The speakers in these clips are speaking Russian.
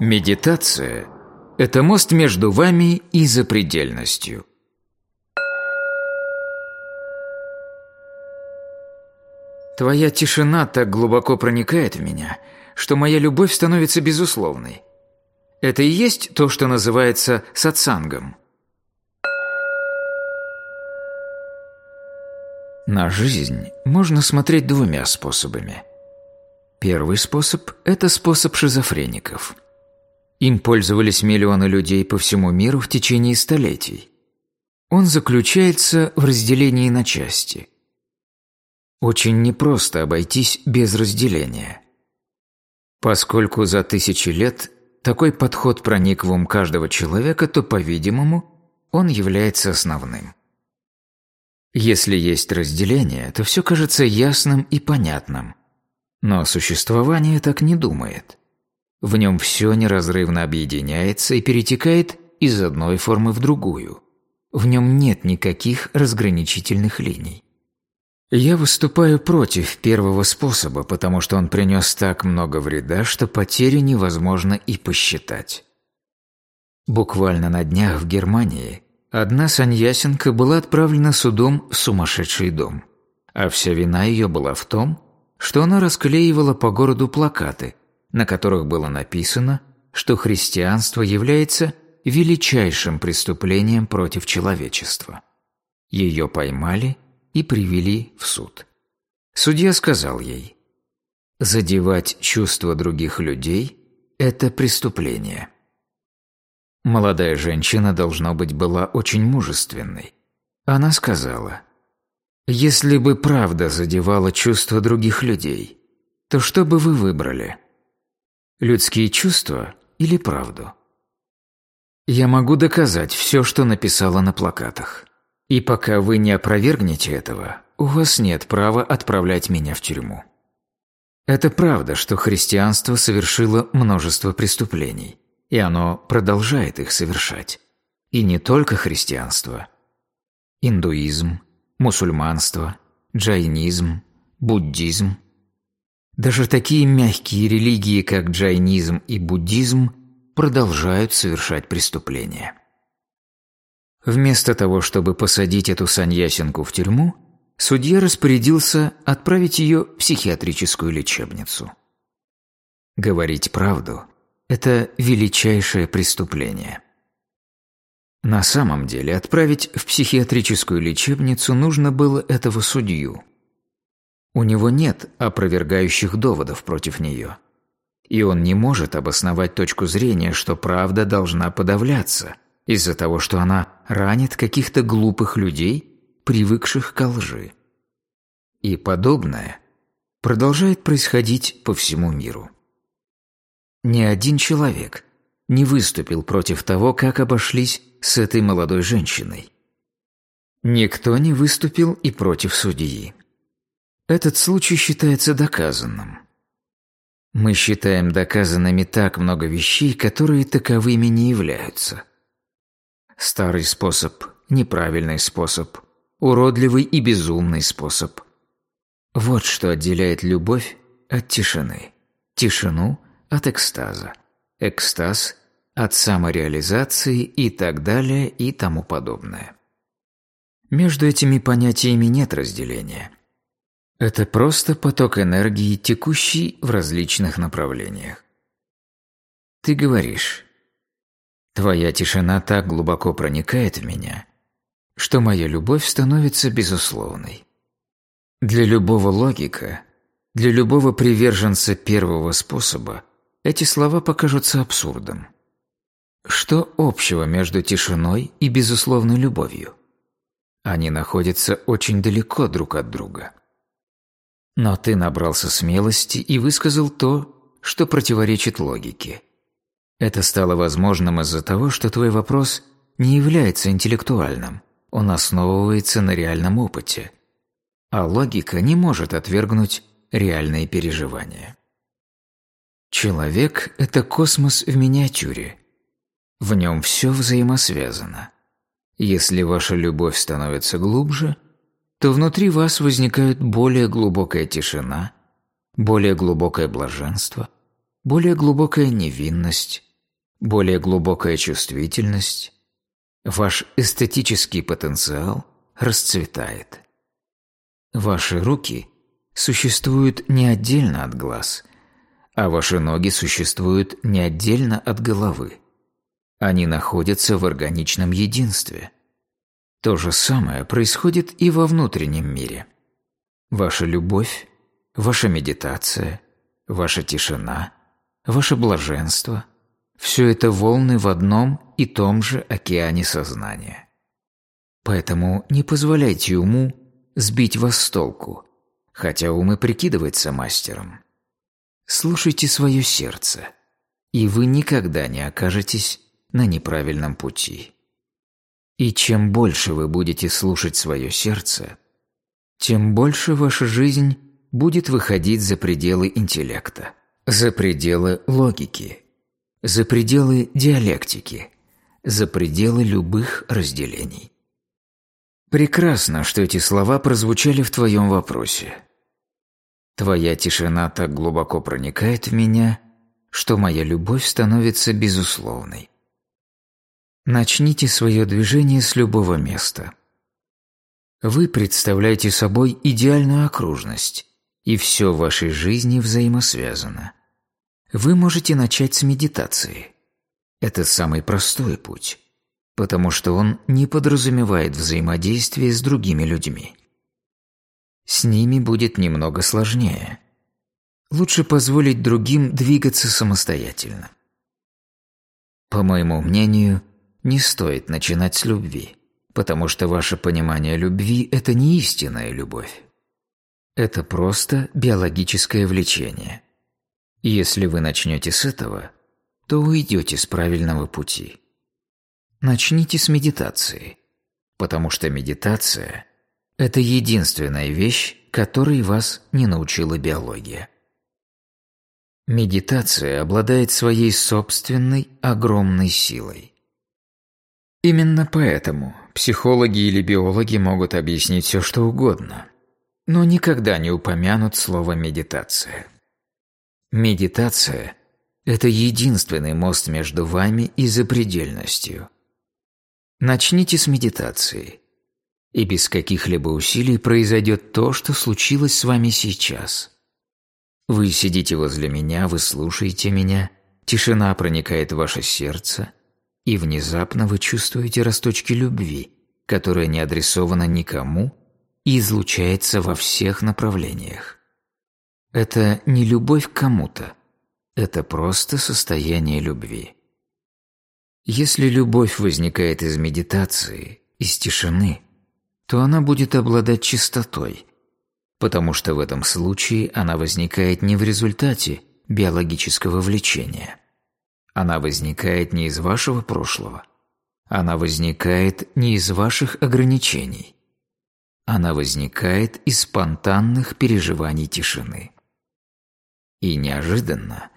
Медитация – это мост между вами и запредельностью. Твоя тишина так глубоко проникает в меня, что моя любовь становится безусловной. Это и есть то, что называется сатсангом. На жизнь можно смотреть двумя способами. Первый способ – это способ шизофреников – им пользовались миллионы людей по всему миру в течение столетий. Он заключается в разделении на части. Очень непросто обойтись без разделения. Поскольку за тысячи лет такой подход проник в ум каждого человека, то, по-видимому, он является основным. Если есть разделение, то все кажется ясным и понятным. Но существование так не думает – в нем все неразрывно объединяется и перетекает из одной формы в другую. В нем нет никаких разграничительных линий. Я выступаю против первого способа, потому что он принес так много вреда, что потери невозможно и посчитать. Буквально на днях в Германии одна саньясенка была отправлена судом в сумасшедший дом, а вся вина ее была в том, что она расклеивала по городу плакаты – на которых было написано, что христианство является величайшим преступлением против человечества. Ее поймали и привели в суд. Судья сказал ей, «Задевать чувства других людей – это преступление». Молодая женщина, должно быть, была очень мужественной. Она сказала, «Если бы правда задевала чувства других людей, то что бы вы выбрали?» Людские чувства или правду. Я могу доказать все, что написала на плакатах. И пока вы не опровергнете этого, у вас нет права отправлять меня в тюрьму. Это правда, что христианство совершило множество преступлений, и оно продолжает их совершать. И не только христианство. Индуизм, мусульманство, джайнизм, буддизм – даже такие мягкие религии, как джайнизм и буддизм, продолжают совершать преступления. Вместо того, чтобы посадить эту саньясинку в тюрьму, судья распорядился отправить ее в психиатрическую лечебницу. Говорить правду – это величайшее преступление. На самом деле отправить в психиатрическую лечебницу нужно было этого судью – у него нет опровергающих доводов против нее. И он не может обосновать точку зрения, что правда должна подавляться из-за того, что она ранит каких-то глупых людей, привыкших к лжи. И подобное продолжает происходить по всему миру. Ни один человек не выступил против того, как обошлись с этой молодой женщиной. Никто не выступил и против судьи. Этот случай считается доказанным. Мы считаем доказанными так много вещей, которые таковыми не являются. Старый способ, неправильный способ, уродливый и безумный способ. Вот что отделяет любовь от тишины, тишину от экстаза, экстаз от самореализации и так далее и тому подобное. Между этими понятиями нет разделения – это просто поток энергии, текущий в различных направлениях. Ты говоришь, «Твоя тишина так глубоко проникает в меня, что моя любовь становится безусловной». Для любого логика, для любого приверженца первого способа эти слова покажутся абсурдом. Что общего между тишиной и безусловной любовью? Они находятся очень далеко друг от друга. Но ты набрался смелости и высказал то, что противоречит логике. Это стало возможным из-за того, что твой вопрос не является интеллектуальным, он основывается на реальном опыте. А логика не может отвергнуть реальные переживания. Человек – это космос в миниатюре. В нем все взаимосвязано. Если ваша любовь становится глубже – то внутри вас возникает более глубокая тишина, более глубокое блаженство, более глубокая невинность, более глубокая чувствительность, ваш эстетический потенциал расцветает. Ваши руки существуют не отдельно от глаз, а ваши ноги существуют не отдельно от головы. Они находятся в органичном единстве. То же самое происходит и во внутреннем мире. Ваша любовь, ваша медитация, ваша тишина, ваше блаженство – все это волны в одном и том же океане сознания. Поэтому не позволяйте уму сбить вас с толку, хотя ум и прикидывается мастером. Слушайте свое сердце, и вы никогда не окажетесь на неправильном пути. И чем больше вы будете слушать свое сердце, тем больше ваша жизнь будет выходить за пределы интеллекта, за пределы логики, за пределы диалектики, за пределы любых разделений. Прекрасно, что эти слова прозвучали в твоем вопросе. Твоя тишина так глубоко проникает в меня, что моя любовь становится безусловной. Начните свое движение с любого места. Вы представляете собой идеальную окружность, и все в вашей жизни взаимосвязано. Вы можете начать с медитации. Это самый простой путь, потому что он не подразумевает взаимодействие с другими людьми. С ними будет немного сложнее. Лучше позволить другим двигаться самостоятельно. По моему мнению, не стоит начинать с любви, потому что ваше понимание любви – это не истинная любовь. Это просто биологическое влечение. если вы начнете с этого, то уйдете с правильного пути. Начните с медитации, потому что медитация – это единственная вещь, которой вас не научила биология. Медитация обладает своей собственной огромной силой. Именно поэтому психологи или биологи могут объяснить все, что угодно, но никогда не упомянут слово «медитация». Медитация – это единственный мост между вами и запредельностью. Начните с медитации – и без каких-либо усилий произойдет то, что случилось с вами сейчас. Вы сидите возле меня, вы слушаете меня, тишина проникает в ваше сердце, и внезапно вы чувствуете росточки любви, которая не адресована никому и излучается во всех направлениях. Это не любовь к кому-то, это просто состояние любви. Если любовь возникает из медитации, из тишины – то она будет обладать чистотой, потому что в этом случае она возникает не в результате биологического влечения. Она возникает не из вашего прошлого. Она возникает не из ваших ограничений. Она возникает из спонтанных переживаний тишины. И неожиданно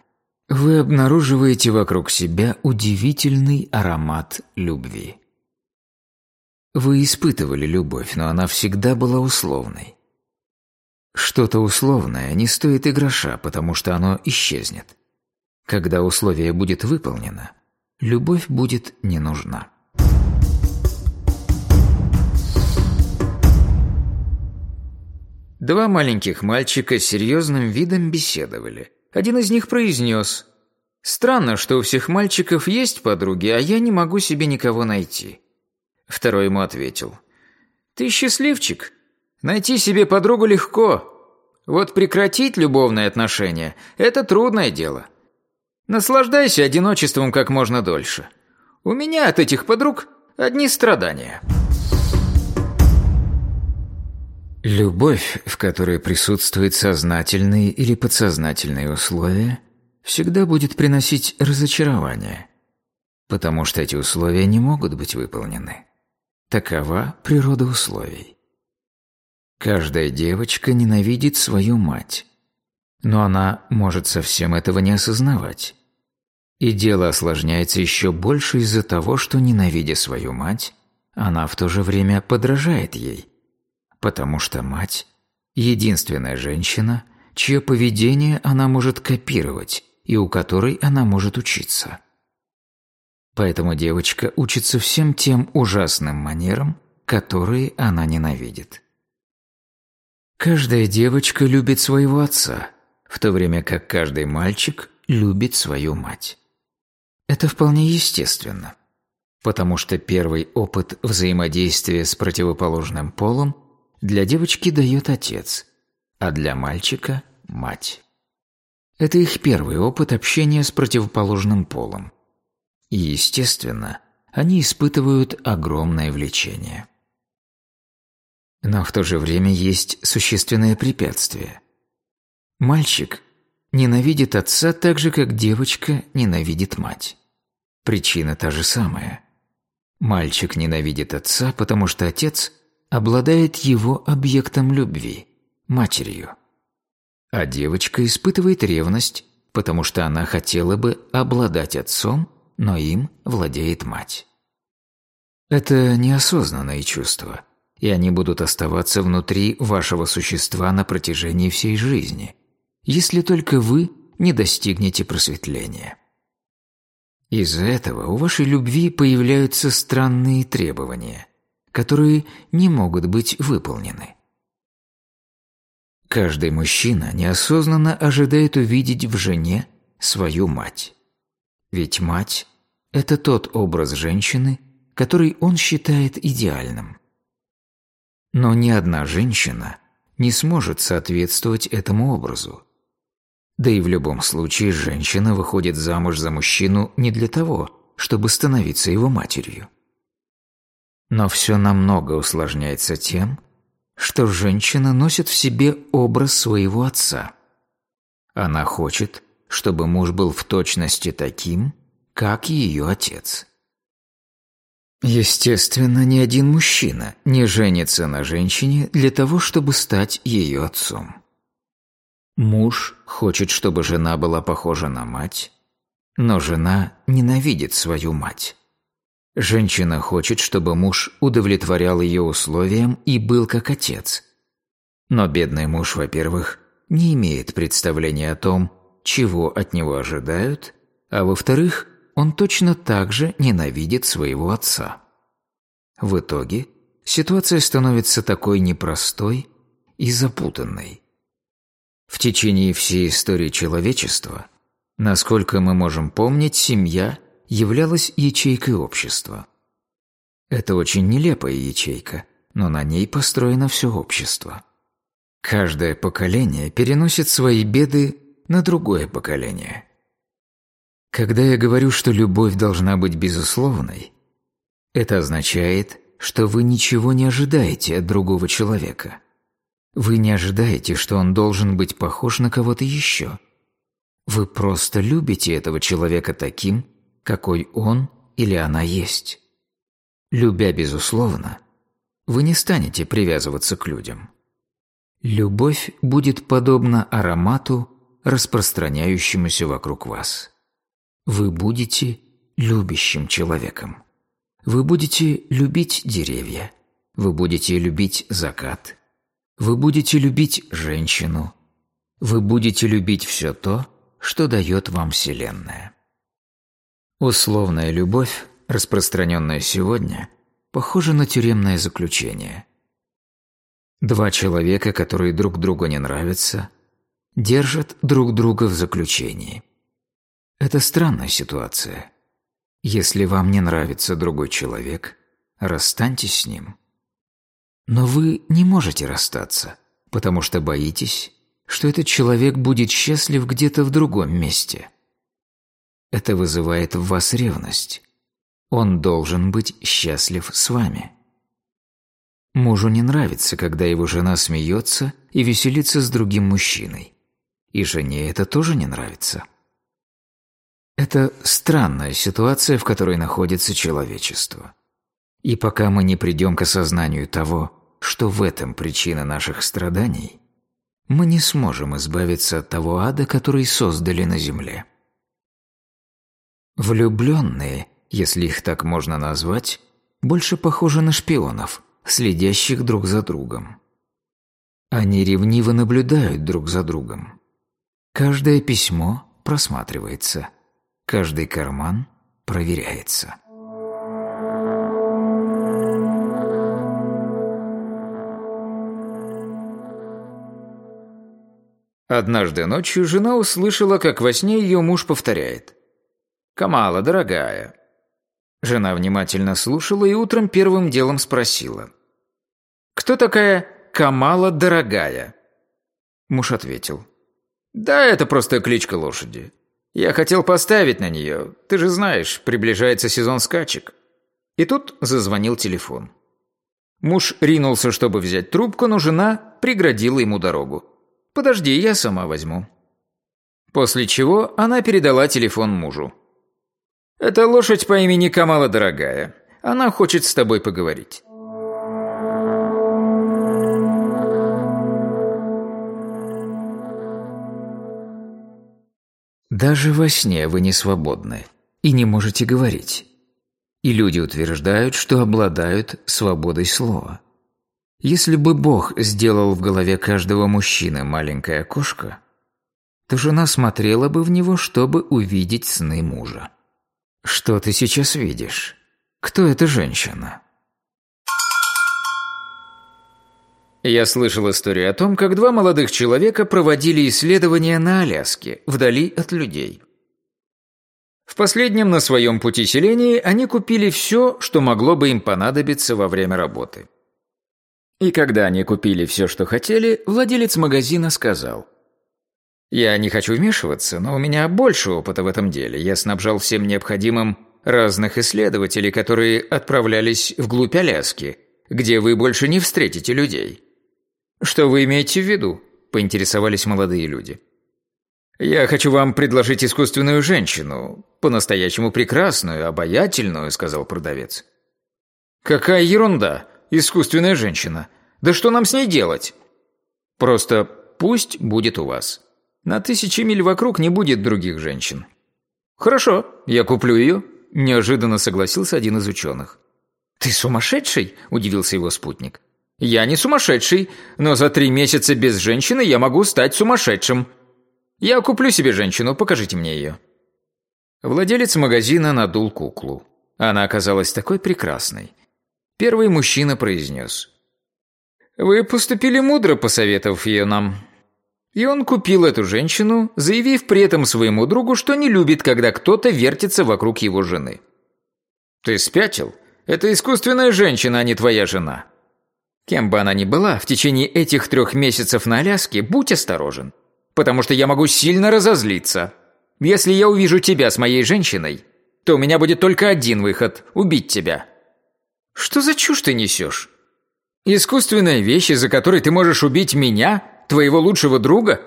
вы обнаруживаете вокруг себя удивительный аромат любви. Вы испытывали любовь, но она всегда была условной. Что-то условное не стоит и гроша, потому что оно исчезнет. Когда условие будет выполнено, любовь будет не нужна. Два маленьких мальчика с серьезным видом беседовали. Один из них произнес «Странно, что у всех мальчиков есть подруги, а я не могу себе никого найти». Второй ему ответил. «Ты счастливчик. Найти себе подругу легко. Вот прекратить любовные отношения – это трудное дело. Наслаждайся одиночеством как можно дольше. У меня от этих подруг одни страдания». Любовь, в которой присутствуют сознательные или подсознательные условия, всегда будет приносить разочарование, потому что эти условия не могут быть выполнены. Такова природа условий. Каждая девочка ненавидит свою мать, но она может совсем этого не осознавать. И дело осложняется еще больше из-за того, что, ненавидя свою мать, она в то же время подражает ей, потому что мать – единственная женщина, чье поведение она может копировать и у которой она может учиться. Поэтому девочка учится всем тем ужасным манерам, которые она ненавидит. Каждая девочка любит своего отца, в то время как каждый мальчик любит свою мать. Это вполне естественно, потому что первый опыт взаимодействия с противоположным полом для девочки дает отец, а для мальчика – мать. Это их первый опыт общения с противоположным полом. И, естественно, они испытывают огромное влечение. Но в то же время есть существенное препятствие. Мальчик ненавидит отца так же, как девочка ненавидит мать. Причина та же самая. Мальчик ненавидит отца, потому что отец обладает его объектом любви – матерью. А девочка испытывает ревность, потому что она хотела бы обладать отцом, но им владеет мать. Это неосознанные чувства, и они будут оставаться внутри вашего существа на протяжении всей жизни, если только вы не достигнете просветления. Из-за этого у вашей любви появляются странные требования, которые не могут быть выполнены. Каждый мужчина неосознанно ожидает увидеть в жене свою мать. Ведь мать – это тот образ женщины, который он считает идеальным. Но ни одна женщина не сможет соответствовать этому образу. Да и в любом случае женщина выходит замуж за мужчину не для того, чтобы становиться его матерью. Но все намного усложняется тем, что женщина носит в себе образ своего отца. Она хочет, чтобы муж был в точности таким, как ее отец. Естественно, ни один мужчина не женится на женщине для того, чтобы стать ее отцом. Муж хочет, чтобы жена была похожа на мать, но жена ненавидит свою мать. Женщина хочет, чтобы муж удовлетворял ее условиям и был как отец. Но бедный муж, во-первых, не имеет представления о том, чего от него ожидают, а во-вторых, он точно так же ненавидит своего отца. В итоге ситуация становится такой непростой и запутанной. В течение всей истории человечества, насколько мы можем помнить, семья являлась ячейкой общества. Это очень нелепая ячейка, но на ней построено все общество. Каждое поколение переносит свои беды на другое поколение. Когда я говорю, что любовь должна быть безусловной, это означает, что вы ничего не ожидаете от другого человека. Вы не ожидаете, что он должен быть похож на кого-то еще. Вы просто любите этого человека таким, какой он или она есть. Любя безусловно, вы не станете привязываться к людям. Любовь будет подобна аромату, распространяющемуся вокруг вас. Вы будете любящим человеком. Вы будете любить деревья. Вы будете любить закат. Вы будете любить женщину. Вы будете любить все то, что дает вам Вселенная. Условная любовь, распространенная сегодня, похожа на тюремное заключение. Два человека, которые друг другу не нравятся, держат друг друга в заключении. Это странная ситуация. Если вам не нравится другой человек, расстаньтесь с ним. Но вы не можете расстаться, потому что боитесь, что этот человек будет счастлив где-то в другом месте – это вызывает в вас ревность. Он должен быть счастлив с вами. Мужу не нравится, когда его жена смеется и веселится с другим мужчиной. И жене это тоже не нравится. Это странная ситуация, в которой находится человечество. И пока мы не придем к осознанию того, что в этом причина наших страданий, мы не сможем избавиться от того ада, который создали на земле. Влюбленные, если их так можно назвать, больше похожи на шпионов, следящих друг за другом. Они ревниво наблюдают друг за другом. Каждое письмо, просматривается. Каждый карман проверяется. Однажды ночью жена услышала, как во сне ее муж повторяет. «Камала, дорогая». Жена внимательно слушала и утром первым делом спросила. «Кто такая Камала, дорогая?» Муж ответил. «Да, это просто кличка лошади. Я хотел поставить на нее. Ты же знаешь, приближается сезон скачек». И тут зазвонил телефон. Муж ринулся, чтобы взять трубку, но жена преградила ему дорогу. «Подожди, я сама возьму». После чего она передала телефон мужу. «Это лошадь по имени Камала Дорогая. Она хочет с тобой поговорить». Даже во сне вы не свободны и не можете говорить. И люди утверждают, что обладают свободой слова. Если бы Бог сделал в голове каждого мужчины маленькое окошко, то жена смотрела бы в него, чтобы увидеть сны мужа. Что ты сейчас видишь? Кто эта женщина? Я слышал историю о том, как два молодых человека проводили исследования на Аляске, вдали от людей. В последнем на своем пути селении они купили все, что могло бы им понадобиться во время работы. И когда они купили все, что хотели, владелец магазина сказал. «Я не хочу вмешиваться, но у меня больше опыта в этом деле. Я снабжал всем необходимым разных исследователей, которые отправлялись вглубь Аляски, где вы больше не встретите людей». «Что вы имеете в виду?» – поинтересовались молодые люди. «Я хочу вам предложить искусственную женщину, по-настоящему прекрасную, обаятельную», – сказал продавец. «Какая ерунда!» Искусственная женщина. Да что нам с ней делать? Просто пусть будет у вас. На тысячи миль вокруг не будет других женщин. Хорошо, я куплю ее. Неожиданно согласился один из ученых. Ты сумасшедший? Удивился его спутник. Я не сумасшедший, но за три месяца без женщины я могу стать сумасшедшим. Я куплю себе женщину, покажите мне ее. Владелец магазина надул куклу. Она оказалась такой прекрасной, Первый мужчина произнес. «Вы поступили мудро, посоветовав ее нам». И он купил эту женщину, заявив при этом своему другу, что не любит, когда кто-то вертится вокруг его жены. «Ты спятил? Это искусственная женщина, а не твоя жена». Кем бы она ни была, в течение этих трех месяцев на Аляске будь осторожен, потому что я могу сильно разозлиться. Если я увижу тебя с моей женщиной, то у меня будет только один выход – убить тебя. Что за чушь ты несешь? Искусственная вещь, из-за которой ты можешь убить меня, твоего лучшего друга?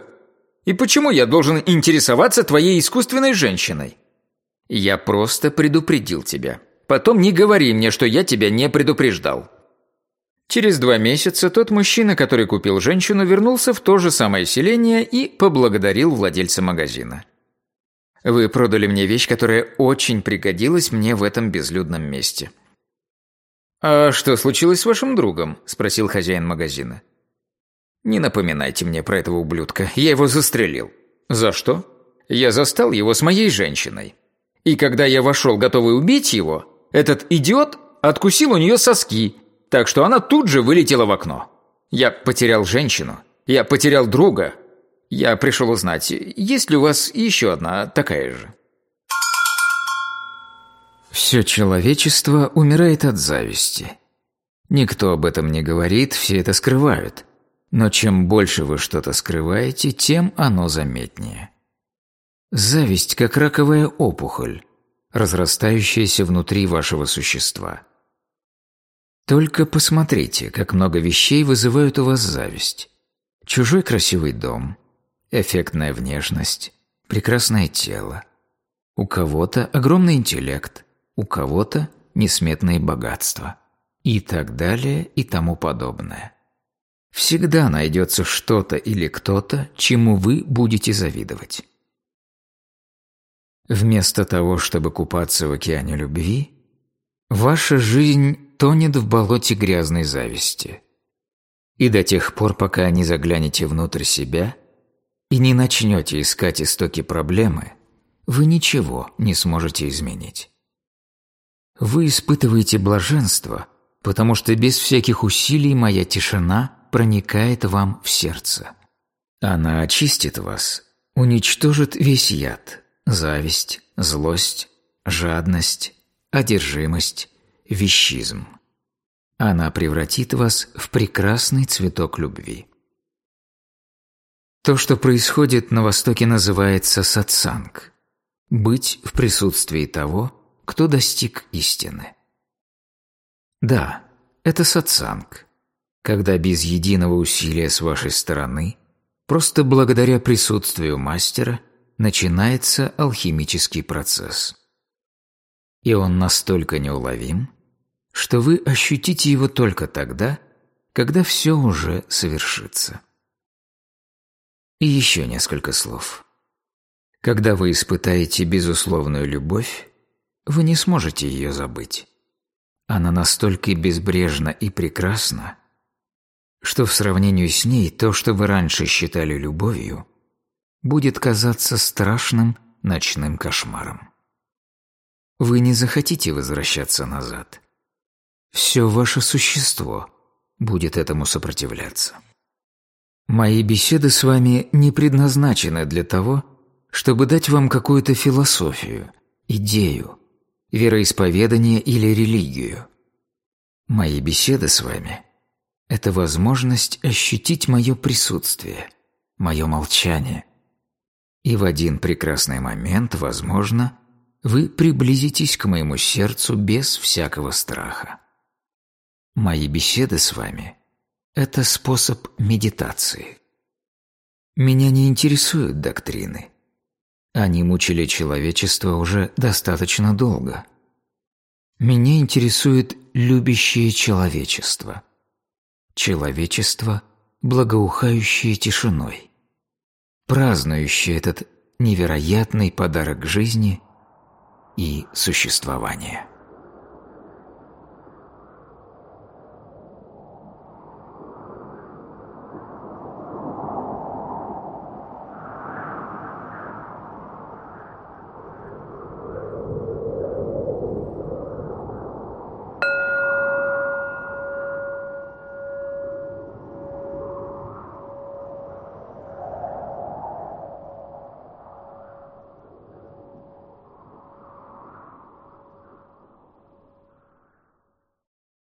И почему я должен интересоваться твоей искусственной женщиной? Я просто предупредил тебя. Потом не говори мне, что я тебя не предупреждал. Через два месяца тот мужчина, который купил женщину, вернулся в то же самое селение и поблагодарил владельца магазина. Вы продали мне вещь, которая очень пригодилась мне в этом безлюдном месте. «А что случилось с вашим другом?» – спросил хозяин магазина. «Не напоминайте мне про этого ублюдка. Я его застрелил». «За что?» «Я застал его с моей женщиной. И когда я вошел, готовый убить его, этот идиот откусил у нее соски, так что она тут же вылетела в окно. Я потерял женщину. Я потерял друга. Я пришел узнать, есть ли у вас еще одна такая же?» Все человечество умирает от зависти. Никто об этом не говорит, все это скрывают. Но чем больше вы что-то скрываете, тем оно заметнее. Зависть как раковая опухоль, разрастающаяся внутри вашего существа. Только посмотрите, как много вещей вызывают у вас зависть. Чужой красивый дом, эффектная внешность, прекрасное тело. У кого-то огромный интеллект, у кого-то несметные богатства и так далее и тому подобное. Всегда найдется что-то или кто-то, чему вы будете завидовать. Вместо того, чтобы купаться в океане любви, ваша жизнь тонет в болоте грязной зависти. И до тех пор, пока не заглянете внутрь себя, и не начнете искать истоки проблемы, вы ничего не сможете изменить. Вы испытываете блаженство, потому что без всяких усилий моя тишина проникает вам в сердце. Она очистит вас, уничтожит весь яд, зависть, злость, жадность, одержимость, вещизм. Она превратит вас в прекрасный цветок любви. То, что происходит на Востоке, называется сатсанг – быть в присутствии того, кто достиг истины. Да, это сатсанг, когда без единого усилия с вашей стороны, просто благодаря присутствию мастера, начинается алхимический процесс. И он настолько неуловим, что вы ощутите его только тогда, когда все уже совершится. И еще несколько слов. Когда вы испытаете безусловную любовь, вы не сможете ее забыть. Она настолько безбрежна и прекрасна, что в сравнении с ней то, что вы раньше считали любовью, будет казаться страшным ночным кошмаром. Вы не захотите возвращаться назад. Все ваше существо будет этому сопротивляться. Мои беседы с вами не предназначены для того, чтобы дать вам какую-то философию, идею, вероисповедание или религию. Мои беседы с вами – это возможность ощутить мое присутствие, мое молчание. И в один прекрасный момент, возможно, вы приблизитесь к моему сердцу без всякого страха. Мои беседы с вами это способ медитации. Меня не интересуют доктрины. Они мучили человечество уже достаточно долго. Меня интересует любящее человечество. Человечество, благоухающее тишиной, празднующее этот невероятный подарок жизни и существования.